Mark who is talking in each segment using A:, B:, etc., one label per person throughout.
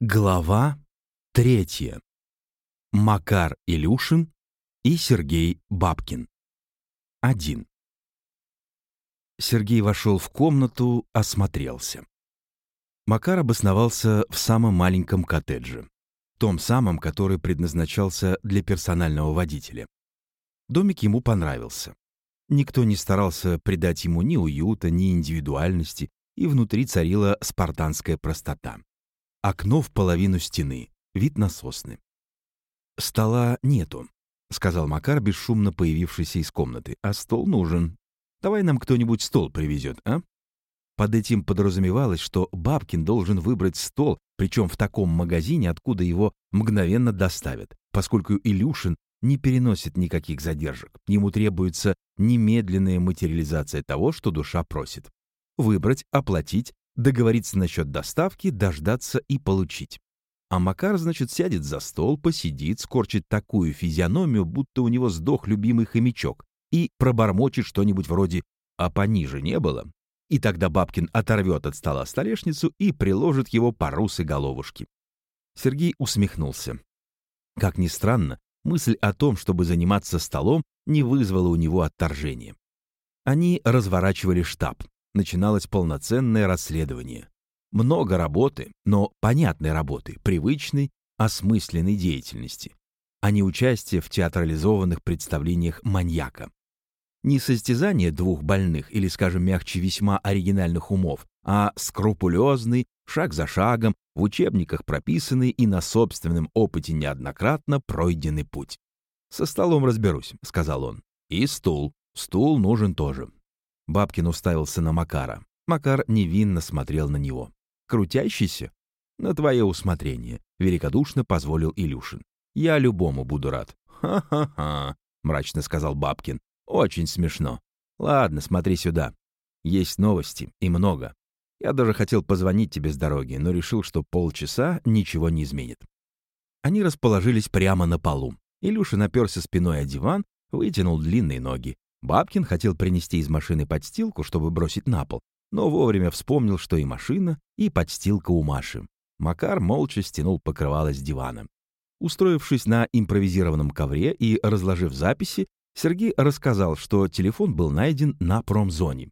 A: Глава третья. Макар Илюшин и Сергей Бабкин. Один. Сергей вошел в комнату, осмотрелся. Макар обосновался в самом маленьком коттедже, том самом, который предназначался для персонального водителя. Домик ему понравился. Никто не старался придать ему ни уюта, ни индивидуальности, и внутри царила спартанская простота. Окно в половину стены, вид на сосны. «Стола нету», — сказал Макар, бесшумно появившийся из комнаты. «А стол нужен. Давай нам кто-нибудь стол привезет, а?» Под этим подразумевалось, что Бабкин должен выбрать стол, причем в таком магазине, откуда его мгновенно доставят, поскольку Илюшин не переносит никаких задержек. Ему требуется немедленная материализация того, что душа просит. Выбрать, оплатить, договориться насчет доставки, дождаться и получить. А Макар, значит, сядет за стол, посидит, скорчит такую физиономию, будто у него сдох любимый хомячок, и пробормочет что-нибудь вроде «а пониже не было?». И тогда Бабкин оторвет от стола столешницу и приложит его по русой головушке. Сергей усмехнулся. Как ни странно, мысль о том, чтобы заниматься столом, не вызвала у него отторжения. Они разворачивали штаб, начиналось полноценное расследование. Много работы, но понятной работы, привычной, осмысленной деятельности, а не участие в театрализованных представлениях маньяка. Не состязание двух больных или, скажем мягче, весьма оригинальных умов, а скрупулезный, шаг за шагом, в учебниках прописанный и на собственном опыте неоднократно пройденный путь. «Со столом разберусь», — сказал он. «И стул. Стул нужен тоже. Бабкин уставился на Макара. Макар невинно смотрел на него. «Крутящийся?» «На твое усмотрение», — великодушно позволил Илюшин. «Я любому буду рад». «Ха-ха-ха», — мрачно сказал Бабкин. «Очень смешно. Ладно, смотри сюда. Есть новости, и много. Я даже хотел позвонить тебе с дороги, но решил, что полчаса ничего не изменит». Они расположились прямо на полу. Илюша наперся спиной о диван, вытянул длинные ноги. Бабкин хотел принести из машины подстилку, чтобы бросить на пол, но вовремя вспомнил, что и машина, и подстилка у Маши. Макар молча стянул покрывало с дивана. Устроившись на импровизированном ковре и разложив записи, Сергей рассказал, что телефон был найден на промзоне.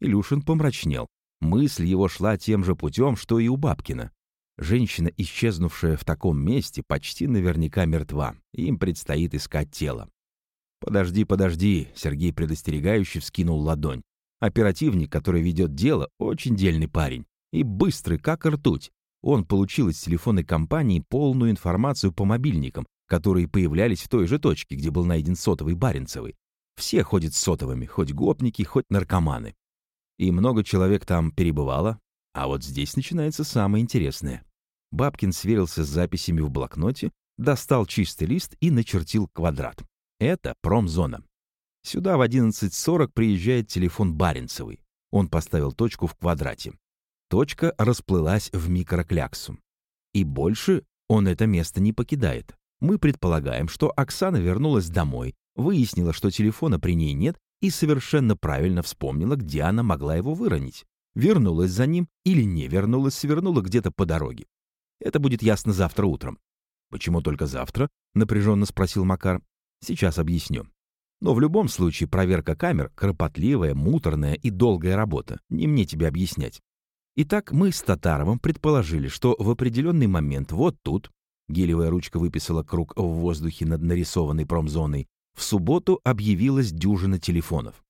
A: Илюшин помрачнел. Мысль его шла тем же путем, что и у Бабкина. Женщина, исчезнувшая в таком месте, почти наверняка мертва. Им предстоит искать тело. «Подожди, подожди», — Сергей предостерегающе вскинул ладонь. Оперативник, который ведет дело, очень дельный парень. И быстрый, как ртуть. Он получил из телефонной компании полную информацию по мобильникам, которые появлялись в той же точке, где был найден сотовый Баренцевый. Все ходят с сотовыми, хоть гопники, хоть наркоманы. И много человек там перебывало. А вот здесь начинается самое интересное. Бабкин сверился с записями в блокноте, достал чистый лист и начертил квадрат. Это промзона. Сюда в 11.40 приезжает телефон Баренцевый. Он поставил точку в квадрате. Точка расплылась в микрокляксу. И больше он это место не покидает. Мы предполагаем, что Оксана вернулась домой, выяснила, что телефона при ней нет, и совершенно правильно вспомнила, где она могла его выронить. Вернулась за ним или не вернулась, свернула где-то по дороге. Это будет ясно завтра утром. «Почему только завтра?» — напряженно спросил Макар. Сейчас объясню. Но в любом случае проверка камер — кропотливая, муторная и долгая работа. Не мне тебе объяснять. Итак, мы с Татаровым предположили, что в определенный момент вот тут, гелевая ручка выписала круг в воздухе над нарисованной промзоной, в субботу объявилась дюжина телефонов.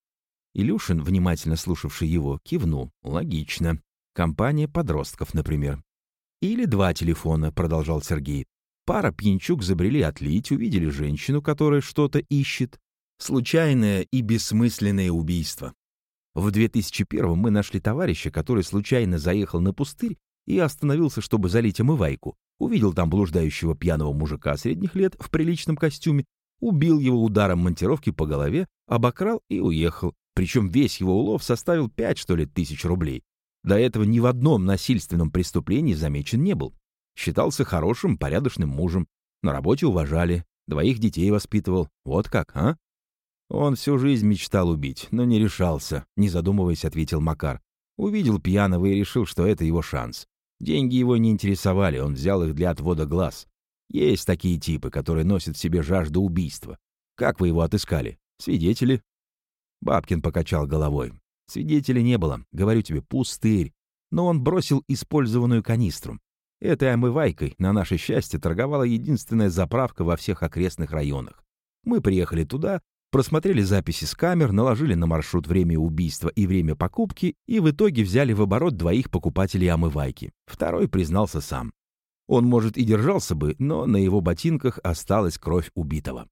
A: Илюшин, внимательно слушавший его, кивнул. Логично. Компания подростков, например. Или два телефона, продолжал Сергей. Пара пьянчук забрели отлить, увидели женщину, которая что-то ищет. Случайное и бессмысленное убийство. В 2001 мы нашли товарища, который случайно заехал на пустырь и остановился, чтобы залить омывайку. Увидел там блуждающего пьяного мужика средних лет в приличном костюме, убил его ударом монтировки по голове, обокрал и уехал. Причем весь его улов составил 5, что ли, тысяч рублей. До этого ни в одном насильственном преступлении замечен не был. Считался хорошим, порядочным мужем. На работе уважали. Двоих детей воспитывал. Вот как, а? Он всю жизнь мечтал убить, но не решался, не задумываясь, ответил Макар. Увидел пьяного и решил, что это его шанс. Деньги его не интересовали, он взял их для отвода глаз. Есть такие типы, которые носят в себе жажду убийства. Как вы его отыскали? Свидетели?» Бабкин покачал головой. «Свидетелей не было. Говорю тебе, пустырь. Но он бросил использованную канистру. Этой омывайкой, на наше счастье, торговала единственная заправка во всех окрестных районах. Мы приехали туда, просмотрели записи с камер, наложили на маршрут время убийства и время покупки и в итоге взяли в оборот двоих покупателей омывайки. Второй признался сам. Он, может, и держался бы, но на его ботинках осталась кровь убитого.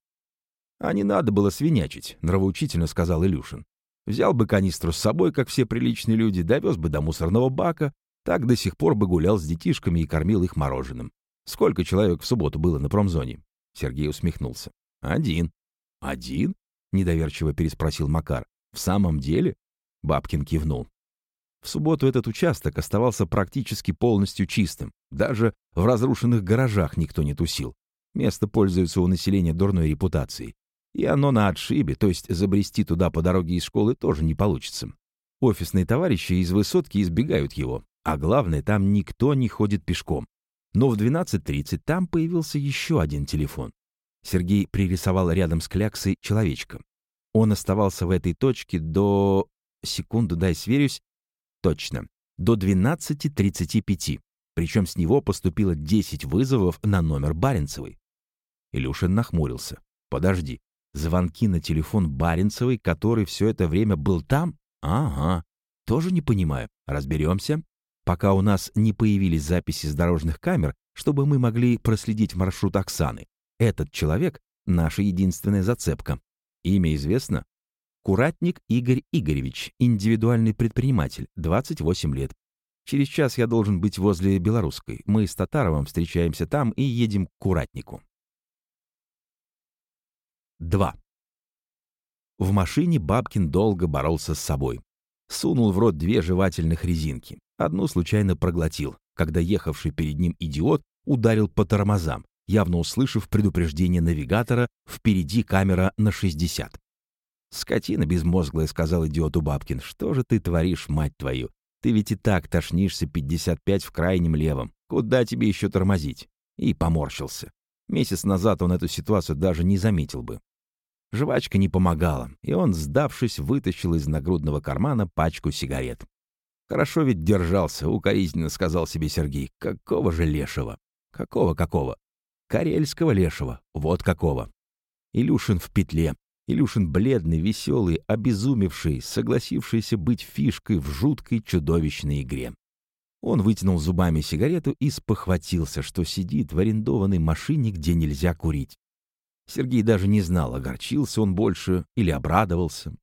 A: «А не надо было свинячить», — нравоучительно сказал Илюшин. «Взял бы канистру с собой, как все приличные люди, довез бы до мусорного бака, так до сих пор бы гулял с детишками и кормил их мороженым. Сколько человек в субботу было на промзоне?» Сергей усмехнулся. «Один». «Один?» — недоверчиво переспросил Макар. «В самом деле?» Бабкин кивнул. В субботу этот участок оставался практически полностью чистым. Даже в разрушенных гаражах никто не тусил. Место пользуется у населения дурной репутацией. И оно на отшибе, то есть забрести туда по дороге из школы тоже не получится. Офисные товарищи из высотки избегают его, а главное, там никто не ходит пешком. Но в 12.30 там появился еще один телефон. Сергей пририсовал рядом с кляксой человечка. Он оставался в этой точке до... Секунду, дай сверюсь. Точно. До 12.35. Причем с него поступило 10 вызовов на номер Баренцевой. Илюшин нахмурился. «Подожди. Звонки на телефон Баренцевой, который все это время был там? Ага. Тоже не понимаю. Разберемся пока у нас не появились записи с дорожных камер, чтобы мы могли проследить маршрут Оксаны. Этот человек — наша единственная зацепка. Имя известно? Куратник Игорь Игоревич, индивидуальный предприниматель, 28 лет. Через час я должен быть возле Белорусской. Мы с Татаровым встречаемся там и едем к Куратнику. 2. В машине Бабкин долго боролся с собой. Сунул в рот две жевательных резинки. Одну случайно проглотил, когда ехавший перед ним идиот ударил по тормозам, явно услышав предупреждение навигатора «Впереди камера на 60». «Скотина безмозглая», — сказал идиоту Бабкин. «Что же ты творишь, мать твою? Ты ведь и так тошнишься 55 в крайнем левом. Куда тебе еще тормозить?» И поморщился. Месяц назад он эту ситуацию даже не заметил бы. Жвачка не помогала, и он, сдавшись, вытащил из нагрудного кармана пачку сигарет. «Хорошо ведь держался», — укоризненно сказал себе Сергей. «Какого же лешего? Какого-какого? Карельского лешего. Вот какого». Илюшин в петле. Илюшин бледный, веселый, обезумевший, согласившийся быть фишкой в жуткой чудовищной игре. Он вытянул зубами сигарету и спохватился, что сидит в арендованной машине, где нельзя курить. Сергей даже не знал, огорчился он больше или обрадовался.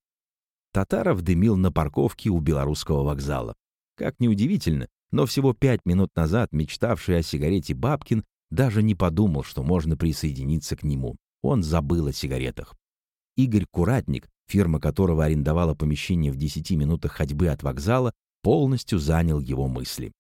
A: Татаров дымил на парковке у белорусского вокзала. Как неудивительно, но всего пять минут назад мечтавший о сигарете Бабкин даже не подумал, что можно присоединиться к нему. Он забыл о сигаретах. Игорь Куратник, фирма которого арендовала помещение в 10 минутах ходьбы от вокзала, полностью занял его мысли.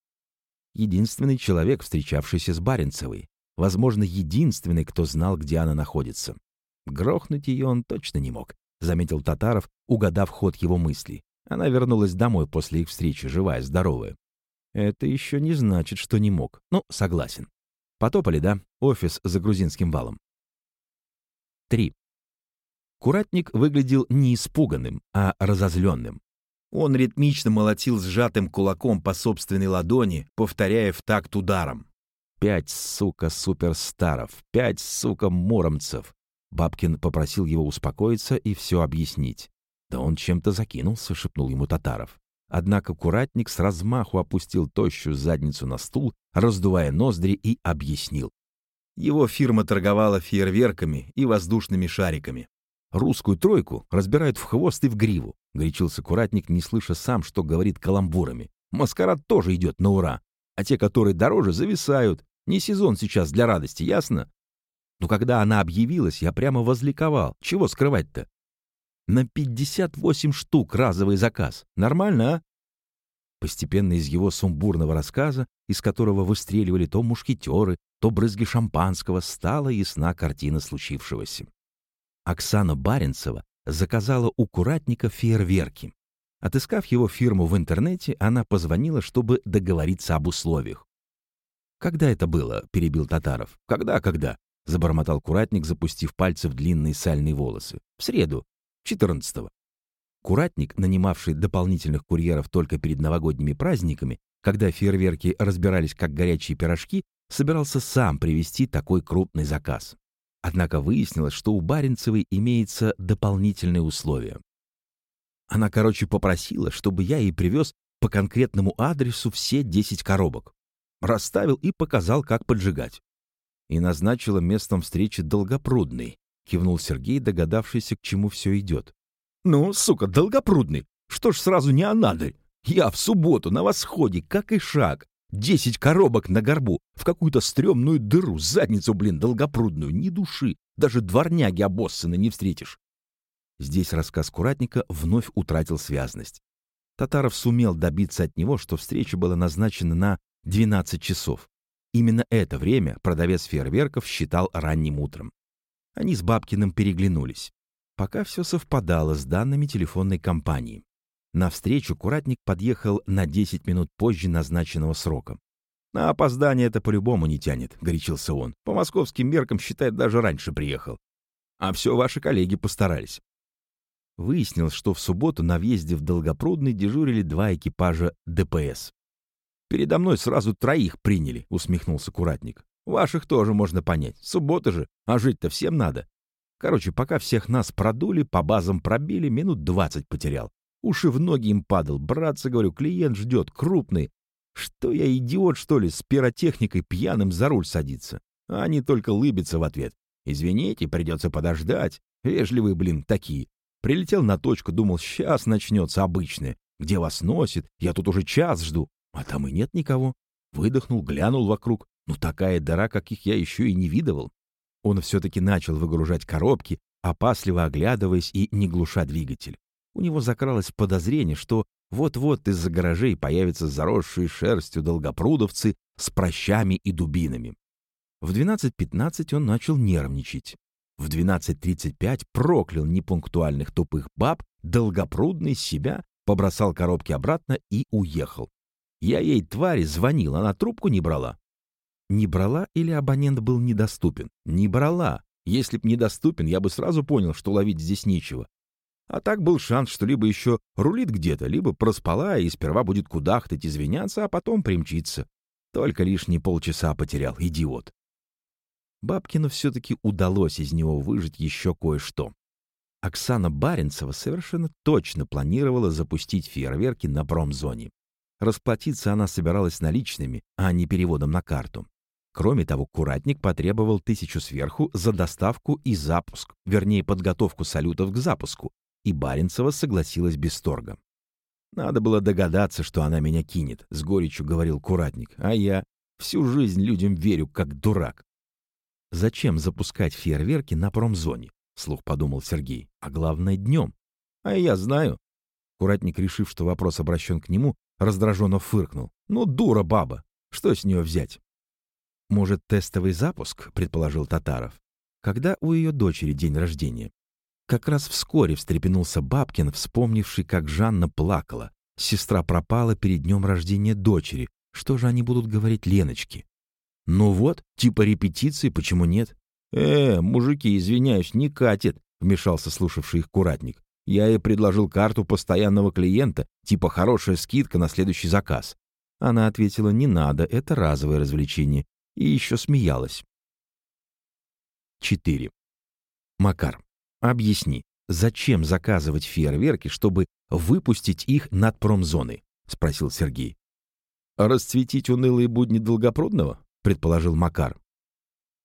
A: Единственный человек, встречавшийся с Баренцевой. Возможно, единственный, кто знал, где она находится. Грохнуть ее он точно не мог. — заметил Татаров, угадав ход его мыслей. Она вернулась домой после их встречи, живая, здоровая. Это еще не значит, что не мог. Ну, согласен. Потопали, да? Офис за грузинским валом. 3. Куратник выглядел не испуганным, а разозленным. Он ритмично молотил сжатым кулаком по собственной ладони, повторяя в такт ударом. «Пять, сука, суперстаров! Пять, сука, муромцев! Бабкин попросил его успокоиться и все объяснить. «Да он чем-то закинулся», — шепнул ему Татаров. Однако куратник с размаху опустил тощую задницу на стул, раздувая ноздри, и объяснил. Его фирма торговала фейерверками и воздушными шариками. «Русскую тройку разбирают в хвост и в гриву», — горячился куратник, не слыша сам, что говорит каламбурами. «Маскарад тоже идет на ура, а те, которые дороже, зависают. Не сезон сейчас для радости, ясно? Но когда она объявилась, я прямо возликовал. Чего скрывать-то? На 58 штук разовый заказ. Нормально, а? Постепенно из его сумбурного рассказа, из которого выстреливали то мушкетеры, то брызги шампанского, стала ясна картина случившегося. Оксана Баренцева заказала у куратника фейерверки. Отыскав его фирму в интернете, она позвонила, чтобы договориться об условиях. «Когда это было?» — перебил Татаров. «Когда, когда?» — забормотал куратник, запустив пальцы в длинные сальные волосы. «В среду, 14-го». Куратник, нанимавший дополнительных курьеров только перед новогодними праздниками, когда фейерверки разбирались как горячие пирожки, собирался сам привезти такой крупный заказ. Однако выяснилось, что у Баренцевой имеется дополнительное условие. Она, короче, попросила, чтобы я ей привез по конкретному адресу все 10 коробок. Расставил и показал, как поджигать. И назначила местом встречи Долгопрудный, кивнул Сергей, догадавшийся, к чему все идет. «Ну, сука, Долгопрудный, что ж сразу не Анадырь? Я в субботу на восходе, как и шаг, Десять коробок на горбу, в какую-то стрёмную дыру, задницу, блин, долгопрудную, ни души, даже дворняги обоссаны не встретишь. Здесь рассказ Куратника вновь утратил связность. Татаров сумел добиться от него, что встреча была назначена на 12 часов. Именно это время продавец фейерверков считал ранним утром. Они с Бабкиным переглянулись. Пока все совпадало с данными телефонной компании. На встречу Куратник подъехал на 10 минут позже назначенного срока. «На опоздание это по-любому не тянет», — горячился он. «По московским меркам, считает, даже раньше приехал. А все ваши коллеги постарались». Выяснилось, что в субботу на въезде в Долгопрудный дежурили два экипажа ДПС. «Передо мной сразу троих приняли», — усмехнулся Куратник. «Ваших тоже можно понять. Суббота же, а жить-то всем надо. Короче, пока всех нас продули, по базам пробили, минут двадцать потерял. Уши в ноги им падал. Братцы, говорю, клиент ждет, крупный. Что я, идиот, что ли, с пиротехникой пьяным за руль садиться? А они только лыбятся в ответ. Извините, придется подождать. Вежливые, блин, такие. Прилетел на точку, думал, сейчас начнется обычное. Где вас носит? Я тут уже час жду. А там и нет никого. Выдохнул, глянул вокруг. Ну, такая дыра, каких я еще и не видывал. Он все-таки начал выгружать коробки, опасливо оглядываясь и не глуша двигатель. У него закралось подозрение, что вот-вот из-за гаражей появятся заросшие шерстью долгопрудовцы с прощами и дубинами. В 12.15 он начал нервничать. В 12.35 проклял непунктуальных тупых баб, долгопрудный себя, побросал коробки обратно и уехал. Я ей, твари, звонил, она трубку не брала. Не брала или абонент был недоступен? Не брала. Если б недоступен, я бы сразу понял, что ловить здесь нечего. А так был шанс, что либо еще рулит где-то, либо проспала и сперва будет кудахтать, извиняться, а потом примчиться. Только лишние полчаса потерял, идиот. Бабкину все-таки удалось из него выжить еще кое-что. Оксана Баренцева совершенно точно планировала запустить фейерверки на промзоне. Расплатиться она собиралась наличными, а не переводом на карту. Кроме того, куратник потребовал тысячу сверху за доставку и запуск, вернее, подготовку салютов к запуску, и Баренцева согласилась без торга. «Надо было догадаться, что она меня кинет», — с горечью говорил Куратник, «а я всю жизнь людям верю, как дурак». «Зачем запускать фейерверки на промзоне?» — слух подумал Сергей. «А главное, днем». «А я знаю». Куратник, решив, что вопрос обращен к нему, раздраженно фыркнул. «Ну, дура баба! Что с нее взять?» «Может, тестовый запуск?» — предположил Татаров. «Когда у ее дочери день рождения?» Как раз вскоре встрепенулся Бабкин, вспомнивший, как Жанна плакала. Сестра пропала перед днем рождения дочери. Что же они будут говорить Леночке? Ну вот, типа репетиции, почему нет? «Э, мужики, извиняюсь, не катит», — вмешался слушавший их куратник. Я ей предложил карту постоянного клиента, типа хорошая скидка на следующий заказ. Она ответила, не надо, это разовое развлечение. И еще смеялась. 4. Макар. Объясни, зачем заказывать фейерверки, чтобы выпустить их над промзоной? Спросил Сергей. Расцветить унылые будни Долгопрудного? Предположил Макар.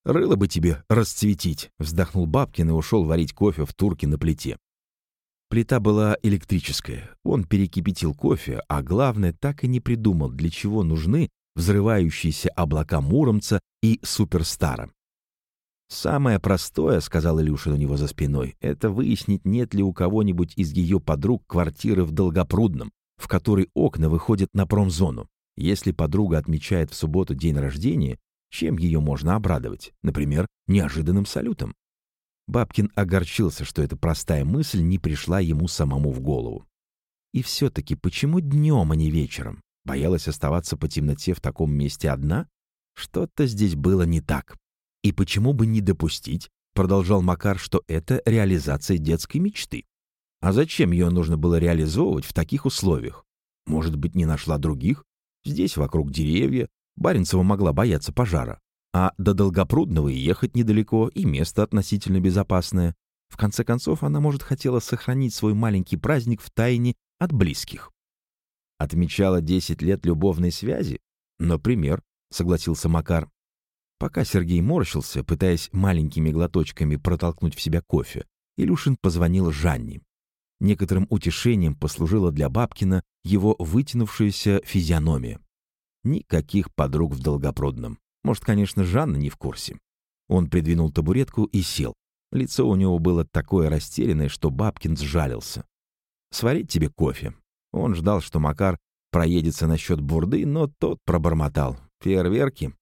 A: «Рыло бы тебе расцветить», — вздохнул Бабкин и ушел варить кофе в турке на плите. Плита была электрическая. Он перекипятил кофе, а главное, так и не придумал, для чего нужны взрывающиеся облака Муромца и Суперстара. «Самое простое, — сказал Илюшин у него за спиной, — это выяснить, нет ли у кого-нибудь из ее подруг квартиры в Долгопрудном, в которой окна выходят на промзону. Если подруга отмечает в субботу день рождения, чем ее можно обрадовать? Например, неожиданным салютом. Бабкин огорчился, что эта простая мысль не пришла ему самому в голову. И все-таки почему днем, а не вечером? Боялась оставаться по темноте в таком месте одна? Что-то здесь было не так. И почему бы не допустить, продолжал Макар, что это реализация детской мечты. А зачем ее нужно было реализовывать в таких условиях? Может быть, не нашла других? Здесь вокруг деревья, Баренцева могла бояться пожара. А до Долгопрудного ехать недалеко, и место относительно безопасное. В конце концов, она, может, хотела сохранить свой маленький праздник в тайне от близких. Отмечала 10 лет любовной связи? Например, согласился Макар. Пока Сергей морщился, пытаясь маленькими глоточками протолкнуть в себя кофе, Илюшин позвонил Жанне. Некоторым утешением послужила для Бабкина его вытянувшаяся физиономия. Никаких подруг в Долгопрудном. Может, конечно, Жанна не в курсе. Он придвинул табуретку и сел. Лицо у него было такое растерянное, что Бабкин сжалился. «Сварить тебе кофе?» Он ждал, что Макар проедется насчет бурды, но тот пробормотал. «Фейерверки?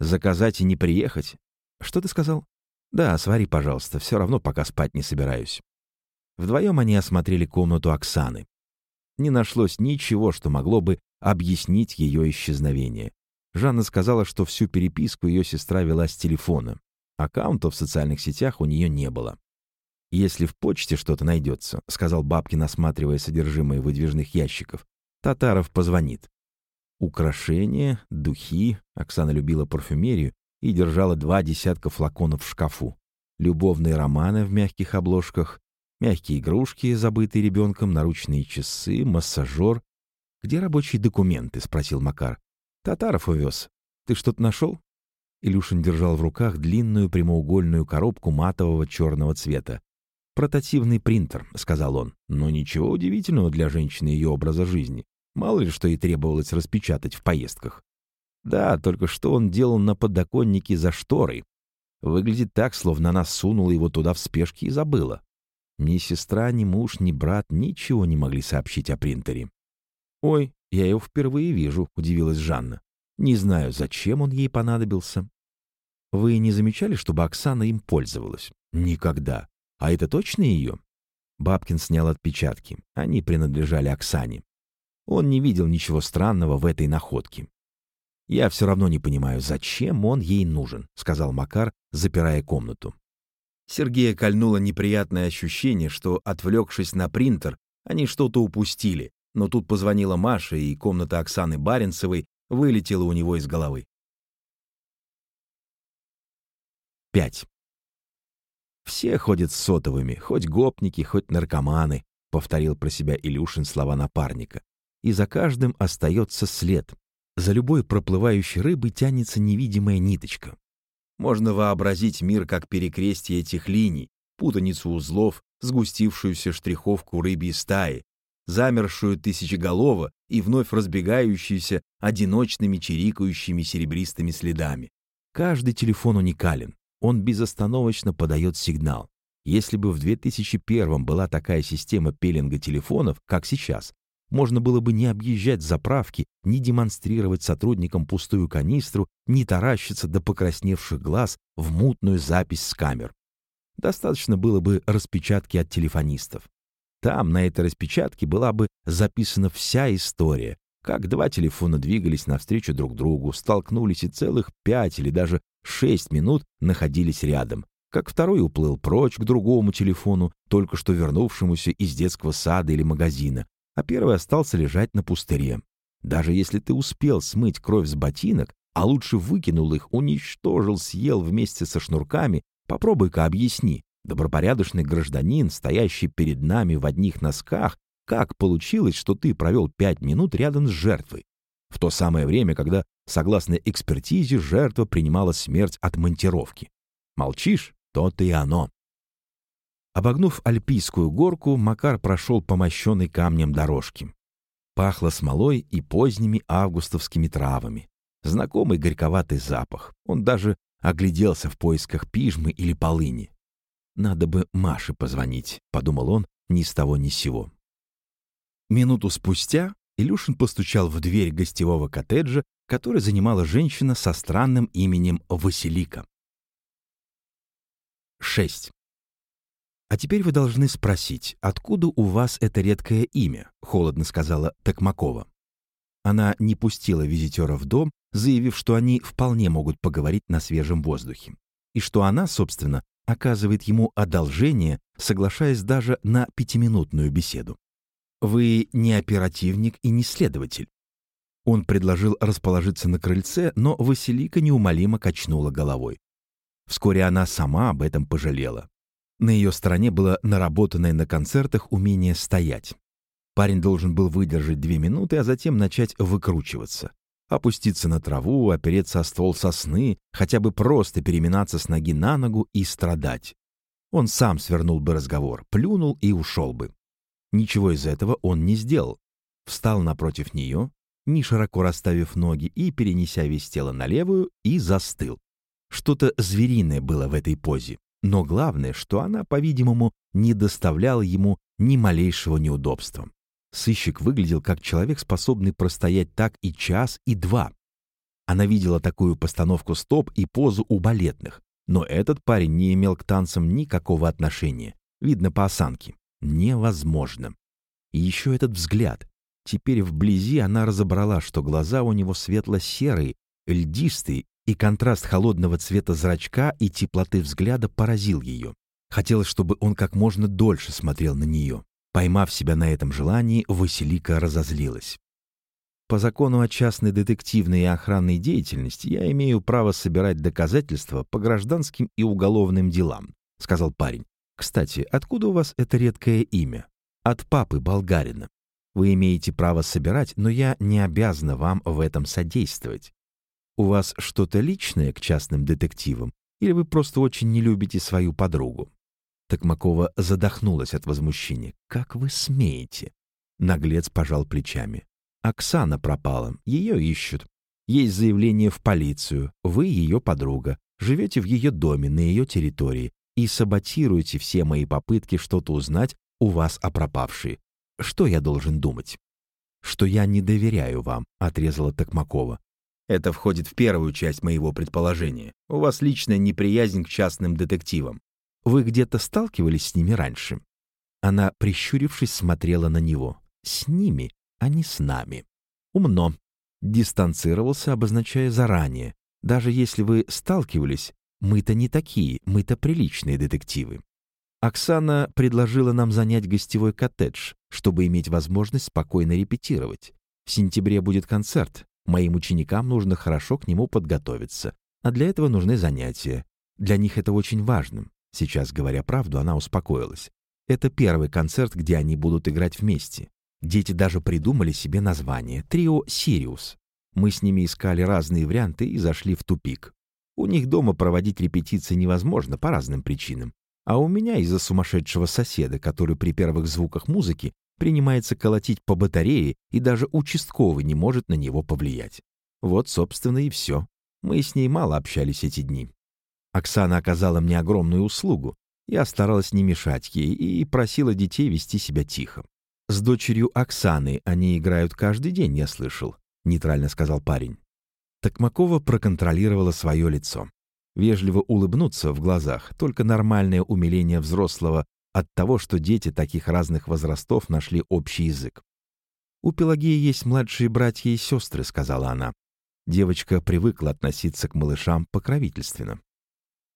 A: Заказать и не приехать?» «Что ты сказал?» «Да, свари, пожалуйста, все равно пока спать не собираюсь». Вдвоем они осмотрели комнату Оксаны. Не нашлось ничего, что могло бы объяснить ее исчезновение. Жанна сказала, что всю переписку ее сестра вела с телефона. Аккаунтов в социальных сетях у нее не было. «Если в почте что-то найдется», — сказал Бабкин, осматривая содержимое выдвижных ящиков, — «Татаров позвонит». Украшения, духи, Оксана любила парфюмерию и держала два десятка флаконов в шкафу. Любовные романы в мягких обложках, мягкие игрушки, забытые ребенком, наручные часы, массажер. «Где рабочие документы?» — спросил Макар. «Татаров увез. Ты что-то нашел?» Илюшин держал в руках длинную прямоугольную коробку матового черного цвета. «Портативный принтер», — сказал он. «Но ничего удивительного для женщины ее образа жизни. Мало ли что ей требовалось распечатать в поездках. Да, только что он делал на подоконнике за шторой. Выглядит так, словно она сунула его туда в спешке и забыла. Ни сестра, ни муж, ни брат ничего не могли сообщить о принтере. «Ой, я его впервые вижу», — удивилась Жанна. «Не знаю, зачем он ей понадобился». «Вы не замечали, чтобы Оксана им пользовалась?» «Никогда. А это точно ее?» Бабкин снял отпечатки. Они принадлежали Оксане. Он не видел ничего странного в этой находке. «Я все равно не понимаю, зачем он ей нужен», — сказал Макар, запирая комнату. Сергея кольнуло неприятное ощущение, что, отвлекшись на принтер, они что-то упустили, но тут позвонила Маша, и комната Оксаны Баренцевой вылетела у него из головы. 5. «Все ходят с сотовыми, хоть гопники, хоть наркоманы», — повторил про себя Илюшин слова напарника. «И за каждым остается след. За любой проплывающей рыбой тянется невидимая ниточка. Можно вообразить мир как перекрестие этих линий, путаницу узлов, сгустившуюся штриховку рыбьей стаи, замершую тысячеголово и вновь разбегающуюся одиночными чирикающими серебристыми следами. Каждый телефон уникален, он безостановочно подает сигнал. Если бы в 2001 была такая система пеленга телефонов, как сейчас, можно было бы не объезжать заправки, не демонстрировать сотрудникам пустую канистру, не таращиться до покрасневших глаз в мутную запись с камер. Достаточно было бы распечатки от телефонистов. Там, на этой распечатке, была бы записана вся история, как два телефона двигались навстречу друг другу, столкнулись и целых пять или даже шесть минут находились рядом, как второй уплыл прочь к другому телефону, только что вернувшемуся из детского сада или магазина, а первый остался лежать на пустыре. Даже если ты успел смыть кровь с ботинок, а лучше выкинул их, уничтожил, съел вместе со шнурками, попробуй-ка объясни, добропорядочный гражданин, стоящий перед нами в одних носках, как получилось, что ты провел пять минут рядом с жертвой? В то самое время, когда, согласно экспертизе, жертва принимала смерть от монтировки. Молчишь? То-то и оно. Обогнув Альпийскую горку, Макар прошел по мощенной камнем дорожке. Пахло смолой и поздними августовскими травами. Знакомый горьковатый запах. Он даже огляделся в поисках пижмы или полыни. «Надо бы Маше позвонить», — подумал он ни с того ни с сего. Минуту спустя Илюшин постучал в дверь гостевого коттеджа, который занимала женщина со странным именем Василика. 6. «А теперь вы должны спросить, откуда у вас это редкое имя?» — холодно сказала Токмакова. Она не пустила визитера в дом, заявив, что они вполне могут поговорить на свежем воздухе. И что она, собственно, оказывает ему одолжение, соглашаясь даже на пятиминутную беседу. «Вы не оперативник и не следователь». Он предложил расположиться на крыльце, но Василика неумолимо качнула головой. Вскоре она сама об этом пожалела. На ее стороне было наработанное на концертах умение стоять. Парень должен был выдержать две минуты, а затем начать выкручиваться. Опуститься на траву, опереться о ствол сосны, хотя бы просто переминаться с ноги на ногу и страдать. Он сам свернул бы разговор, плюнул и ушел бы. Ничего из этого он не сделал. Встал напротив нее, не широко расставив ноги и перенеся весь тело на левую, и застыл. Что-то звериное было в этой позе, но главное, что она, по-видимому, не доставляла ему ни малейшего неудобства. Сыщик выглядел как человек, способный простоять так и час, и два. Она видела такую постановку стоп и позу у балетных, но этот парень не имел к танцам никакого отношения. Видно по осанке. Невозможно. И еще этот взгляд. Теперь вблизи она разобрала, что глаза у него светло-серые, льдистые, и контраст холодного цвета зрачка и теплоты взгляда поразил ее. Хотелось, чтобы он как можно дольше смотрел на нее. Поймав себя на этом желании, Василика разозлилась. По закону о частной детективной и охранной деятельности я имею право собирать доказательства по гражданским и уголовным делам, сказал парень. Кстати, откуда у вас это редкое имя? От папы болгарина. Вы имеете право собирать, но я не обязана вам в этом содействовать. У вас что-то личное к частным детективам, или вы просто очень не любите свою подругу? Токмакова задохнулась от возмущения. «Как вы смеете?» Наглец пожал плечами. «Оксана пропала. Ее ищут. Есть заявление в полицию. Вы ее подруга. Живете в ее доме, на ее территории. И саботируете все мои попытки что-то узнать у вас о пропавшей. Что я должен думать?» «Что я не доверяю вам», — отрезала Токмакова. «Это входит в первую часть моего предположения. У вас личная неприязнь к частным детективам. Вы где-то сталкивались с ними раньше?» Она, прищурившись, смотрела на него. «С ними, а не с нами». «Умно». Дистанцировался, обозначая заранее. «Даже если вы сталкивались, мы-то не такие, мы-то приличные детективы». Оксана предложила нам занять гостевой коттедж, чтобы иметь возможность спокойно репетировать. В сентябре будет концерт. Моим ученикам нужно хорошо к нему подготовиться. А для этого нужны занятия. Для них это очень важно. Сейчас, говоря правду, она успокоилась. Это первый концерт, где они будут играть вместе. Дети даже придумали себе название «Трио Сириус». Мы с ними искали разные варианты и зашли в тупик. У них дома проводить репетиции невозможно по разным причинам. А у меня из-за сумасшедшего соседа, который при первых звуках музыки принимается колотить по батарее, и даже участковый не может на него повлиять. Вот, собственно, и все. Мы с ней мало общались эти дни. Оксана оказала мне огромную услугу. Я старалась не мешать ей и просила детей вести себя тихо. «С дочерью Оксаны они играют каждый день, я слышал», — нейтрально сказал парень. Токмакова проконтролировала свое лицо. Вежливо улыбнуться в глазах, только нормальное умиление взрослого от того, что дети таких разных возрастов нашли общий язык. «У Пелагеи есть младшие братья и сестры», — сказала она. Девочка привыкла относиться к малышам покровительственно.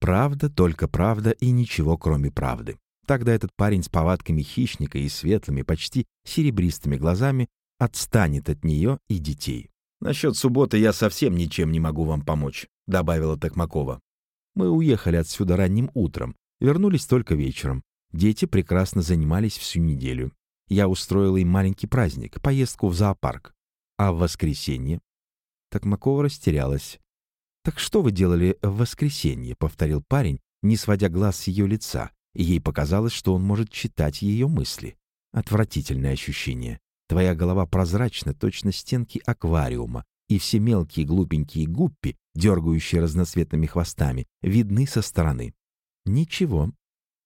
A: Правда, только правда и ничего кроме правды. Тогда этот парень с повадками хищника и светлыми, почти серебристыми глазами отстанет от нее и детей. «Насчет субботы я совсем ничем не могу вам помочь», — добавила Токмакова. «Мы уехали отсюда ранним утром, вернулись только вечером. Дети прекрасно занимались всю неделю. Я устроила им маленький праздник, поездку в зоопарк. А в воскресенье...» Токмакова растерялась. «Так что вы делали в воскресенье?» — повторил парень, не сводя глаз с ее лица, и ей показалось, что он может читать ее мысли. Отвратительное ощущение. Твоя голова прозрачна, точно стенки аквариума, и все мелкие глупенькие гуппи, дергающие разноцветными хвостами, видны со стороны. «Ничего».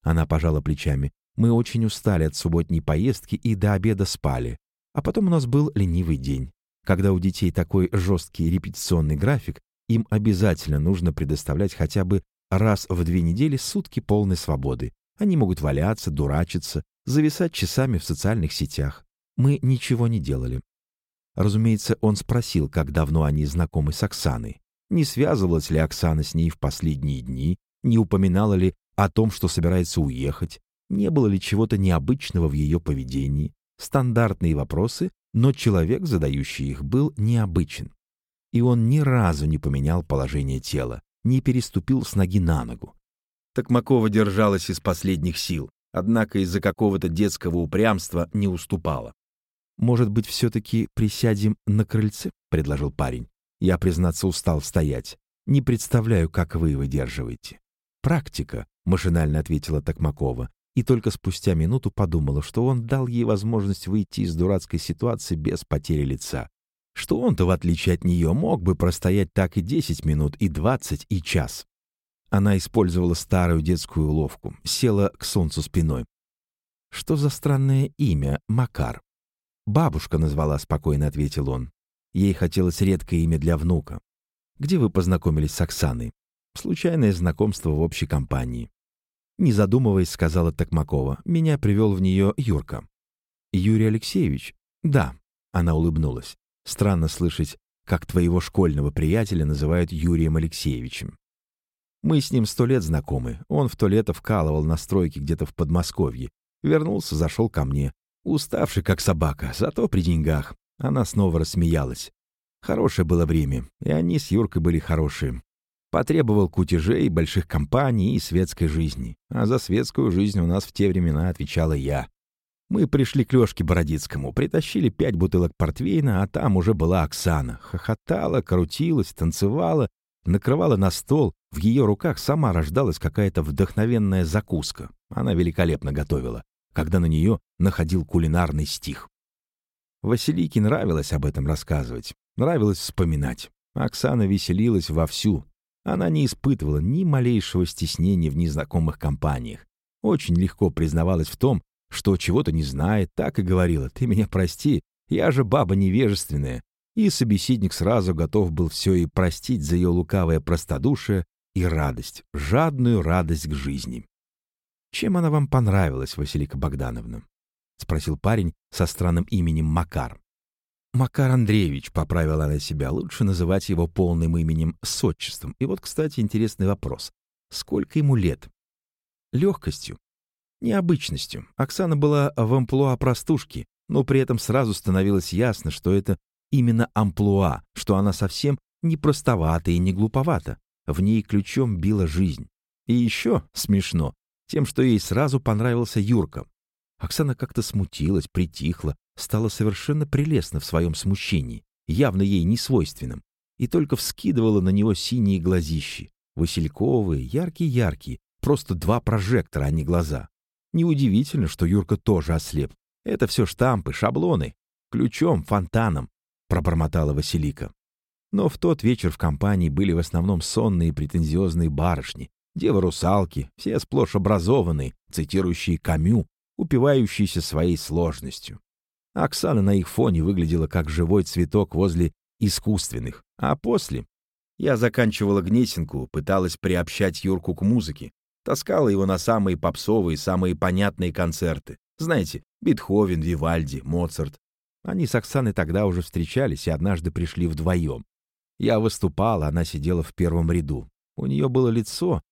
A: Она пожала плечами. «Мы очень устали от субботней поездки и до обеда спали. А потом у нас был ленивый день. Когда у детей такой жесткий репетиционный график, им обязательно нужно предоставлять хотя бы раз в две недели сутки полной свободы. Они могут валяться, дурачиться, зависать часами в социальных сетях. Мы ничего не делали. Разумеется, он спросил, как давно они знакомы с Оксаной. Не связывалась ли Оксана с ней в последние дни, не упоминала ли о том, что собирается уехать, не было ли чего-то необычного в ее поведении. Стандартные вопросы, но человек, задающий их, был необычен. И он ни разу не поменял положение тела, не переступил с ноги на ногу. Токмакова держалась из последних сил, однако из-за какого-то детского упрямства не уступала. «Может быть, все-таки присядем на крыльце?» — предложил парень. «Я, признаться, устал стоять. Не представляю, как вы выдерживаете». «Практика», — машинально ответила Токмакова, и только спустя минуту подумала, что он дал ей возможность выйти из дурацкой ситуации без потери лица. Что он-то, в отличие от нее, мог бы простоять так и 10 минут, и 20, и час. Она использовала старую детскую уловку, села к солнцу спиной. «Что за странное имя, Макар?» «Бабушка назвала», — спокойно ответил он. Ей хотелось редкое имя для внука. «Где вы познакомились с Оксаной?» «Случайное знакомство в общей компании». Не задумываясь, сказала Токмакова. «Меня привел в нее Юрка». «Юрий Алексеевич?» «Да», — она улыбнулась. «Странно слышать, как твоего школьного приятеля называют Юрием Алексеевичем. Мы с ним сто лет знакомы. Он в то лето вкалывал на стройке где-то в Подмосковье. Вернулся, зашел ко мне. Уставший, как собака, зато при деньгах. Она снова рассмеялась. Хорошее было время, и они с Юркой были хорошие. Потребовал кутежей, больших компаний и светской жизни. А за светскую жизнь у нас в те времена отвечала я. Мы пришли к Лёшке Бородицкому, притащили пять бутылок портвейна, а там уже была Оксана. Хохотала, крутилась, танцевала, накрывала на стол. В ее руках сама рождалась какая-то вдохновенная закуска. Она великолепно готовила когда на нее находил кулинарный стих. Василике нравилось об этом рассказывать, нравилось вспоминать. Оксана веселилась вовсю. Она не испытывала ни малейшего стеснения в незнакомых компаниях. Очень легко признавалась в том, что чего-то не знает, так и говорила «ты меня прости, я же баба невежественная». И собеседник сразу готов был все и простить за ее лукавое простодушие и радость, жадную радость к жизни. «Чем она вам понравилась, Василика Богдановна?» — спросил парень со странным именем Макар. «Макар Андреевич», — поправила она себя, — лучше называть его полным именем с отчеством. И вот, кстати, интересный вопрос. Сколько ему лет? Легкостью. Необычностью. Оксана была в амплуа простушки, но при этом сразу становилось ясно, что это именно амплуа, что она совсем не простовата и не глуповата. В ней ключом била жизнь. И еще смешно, тем, что ей сразу понравился Юрка. Оксана как-то смутилась, притихла, стала совершенно прелестна в своем смущении, явно ей не свойственным, и только вскидывала на него синие глазищи, васильковые, яркие-яркие, просто два прожектора, а не глаза. Неудивительно, что Юрка тоже ослеп. Это все штампы, шаблоны. Ключом, фонтаном, пробормотала Василика. Но в тот вечер в компании были в основном сонные претензиозные барышни, Девы-русалки, все сплошь образованные, цитирующие Камю, упивающиеся своей сложностью. Оксана на их фоне выглядела как живой цветок возле искусственных. А после я заканчивала Гнесинку, пыталась приобщать Юрку к музыке, таскала его на самые попсовые, самые понятные концерты. Знаете, Бетховен, Вивальди, Моцарт. Они с Оксаной тогда уже встречались и однажды пришли вдвоем. Я выступала, она сидела в первом ряду. У нее было лицо,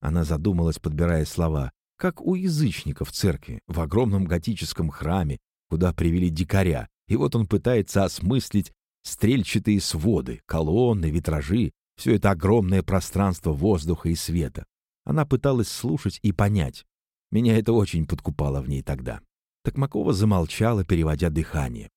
A: она задумалась, подбирая слова, как у язычников в церкви, в огромном готическом храме, куда привели дикаря, и вот он пытается осмыслить стрельчатые своды, колонны, витражи, все это огромное пространство воздуха и света. Она пыталась слушать и понять. Меня это очень подкупало в ней тогда. Токмакова замолчала, переводя дыхание.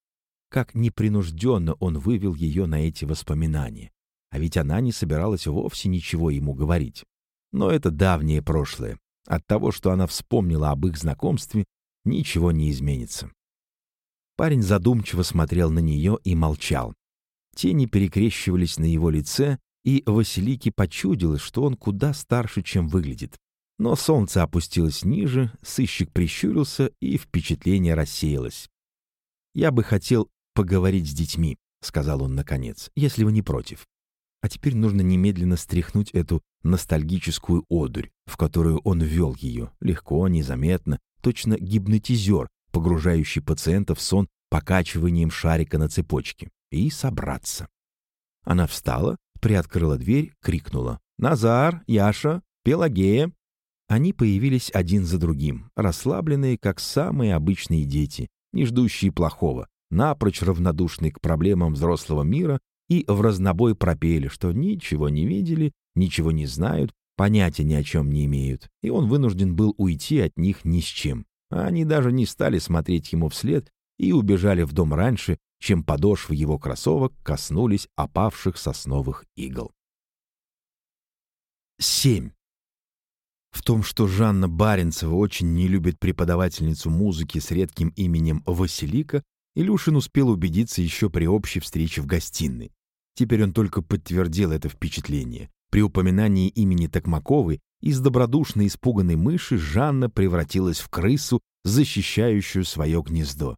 A: Как непринужденно он вывел ее на эти воспоминания. А ведь она не собиралась вовсе ничего ему говорить. Но это давнее прошлое. От того, что она вспомнила об их знакомстве, ничего не изменится. Парень задумчиво смотрел на нее и молчал. Тени перекрещивались на его лице, и Василике почудилось, что он куда старше, чем выглядит. Но солнце опустилось ниже, сыщик прищурился, и впечатление рассеялось. «Я бы хотел поговорить с детьми», — сказал он наконец, — «если вы не против. А теперь нужно немедленно стряхнуть эту ностальгическую одурь, в которую он ввел ее, легко, незаметно, точно гипнотизер, погружающий пациента в сон покачиванием шарика на цепочке, и собраться. Она встала, приоткрыла дверь, крикнула «Назар! Яша! Пелагея!» Они появились один за другим, расслабленные, как самые обычные дети, не ждущие плохого, напрочь равнодушные к проблемам взрослого мира и в разнобой пропели, что ничего не видели, ничего не знают, понятия ни о чем не имеют, и он вынужден был уйти от них ни с чем. А они даже не стали смотреть ему вслед и убежали в дом раньше, чем подошвы его кроссовок коснулись опавших сосновых игл. 7. В том, что Жанна Баренцева очень не любит преподавательницу музыки с редким именем Василика, Илюшин успел убедиться еще при общей встрече в гостиной. Теперь он только подтвердил это впечатление. При упоминании имени Токмаковой из добродушной испуганной мыши Жанна превратилась в крысу, защищающую свое гнездо.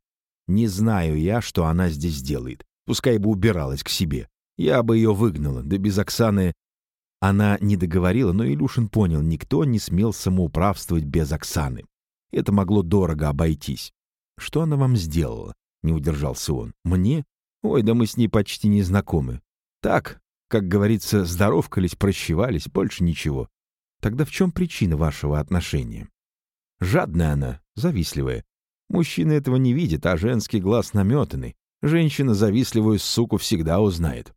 A: Не знаю я, что она здесь делает. Пускай бы убиралась к себе. Я бы ее выгнала, да без Оксаны... Она не договорила, но Илюшин понял, никто не смел самоуправствовать без Оксаны. Это могло дорого обойтись. «Что она вам сделала?» — не удержался он. «Мне? Ой, да мы с ней почти не знакомы. Так, как говорится, здоровкались, прощевались, больше ничего. Тогда в чем причина вашего отношения? Жадная она, завистливая. Мужчина этого не видит, а женский глаз наметанный. Женщина завистливую суку всегда узнает.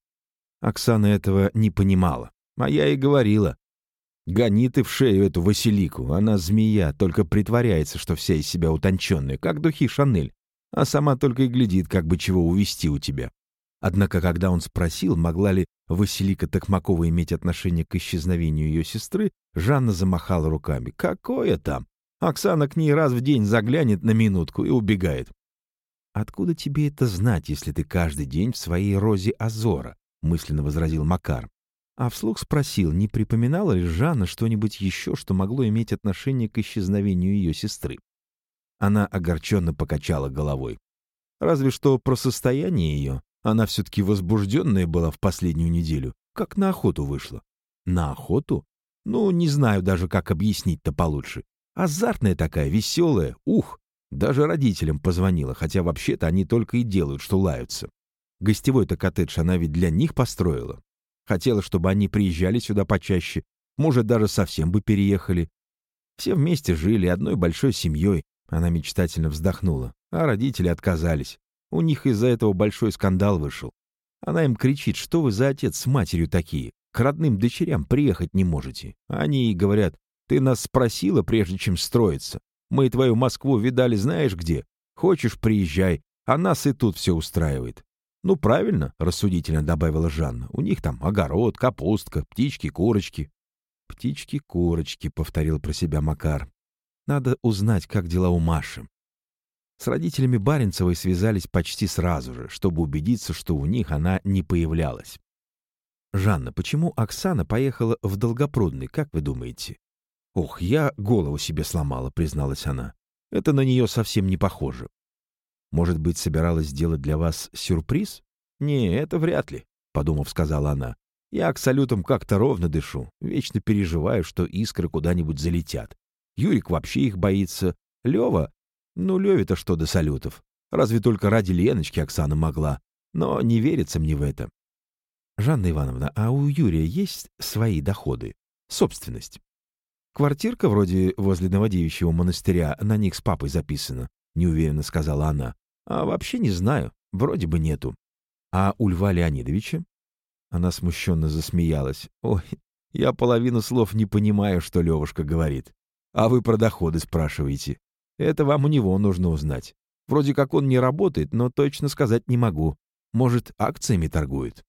A: Оксана этого не понимала. А я и говорила. Гони ты в шею эту Василику. Она змея, только притворяется, что вся из себя утонченная, как духи Шанель. А сама только и глядит, как бы чего увести у тебя. Однако, когда он спросил, могла ли Василика Токмакова иметь отношение к исчезновению ее сестры, Жанна замахала руками. «Какое там? Оксана к ней раз в день заглянет на минутку и убегает». «Откуда тебе это знать, если ты каждый день в своей розе Азора?» — мысленно возразил Макар. А вслух спросил, не припоминала ли Жанна что-нибудь еще, что могло иметь отношение к исчезновению ее сестры. Она огорченно покачала головой. Разве что про состояние ее, она все-таки возбужденная была в последнюю неделю, как на охоту вышла. На охоту? Ну, не знаю даже, как объяснить-то получше. Азартная такая, веселая, ух! Даже родителям позвонила, хотя вообще-то они только и делают, что лаются. Гостевой-то коттедж она ведь для них построила. Хотела, чтобы они приезжали сюда почаще, может, даже совсем бы переехали. Все вместе жили одной большой семьей, она мечтательно вздохнула, а родители отказались. У них из-за этого большой скандал вышел. Она им кричит, что вы за отец с матерью такие? К родным дочерям приехать не можете. Они ей говорят, ты нас спросила, прежде чем строиться. Мы твою Москву видали знаешь где. Хочешь, приезжай, а нас и тут все устраивает. Ну, правильно, рассудительно добавила Жанна. У них там огород, капустка, птички, курочки. Птички, курочки, повторил про себя Макар. Надо узнать, как дела у Маши. С родителями Баренцевой связались почти сразу же, чтобы убедиться, что у них она не появлялась. «Жанна, почему Оксана поехала в Долгопрудный, как вы думаете?» «Ох, я голову себе сломала», — призналась она. «Это на нее совсем не похоже». «Может быть, собиралась сделать для вас сюрприз?» «Не, это вряд ли», — подумав, сказала она. «Я к салютам как-то ровно дышу, вечно переживаю, что искры куда-нибудь залетят. Юрик вообще их боится. Лева ну, Леве-то что до салютов? Разве только ради Леночки Оксана могла. Но не верится мне в это. Жанна Ивановна, а у Юрия есть свои доходы? Собственность? Квартирка вроде возле Новодевичьего монастыря, на них с папой записана, неуверенно сказала она. А вообще не знаю, вроде бы нету. А у Льва Леонидовича? Она смущенно засмеялась. Ой, я половину слов не понимаю, что Левушка говорит. А вы про доходы спрашиваете. Это вам у него нужно узнать. Вроде как он не работает, но точно сказать не могу. Может, акциями торгует.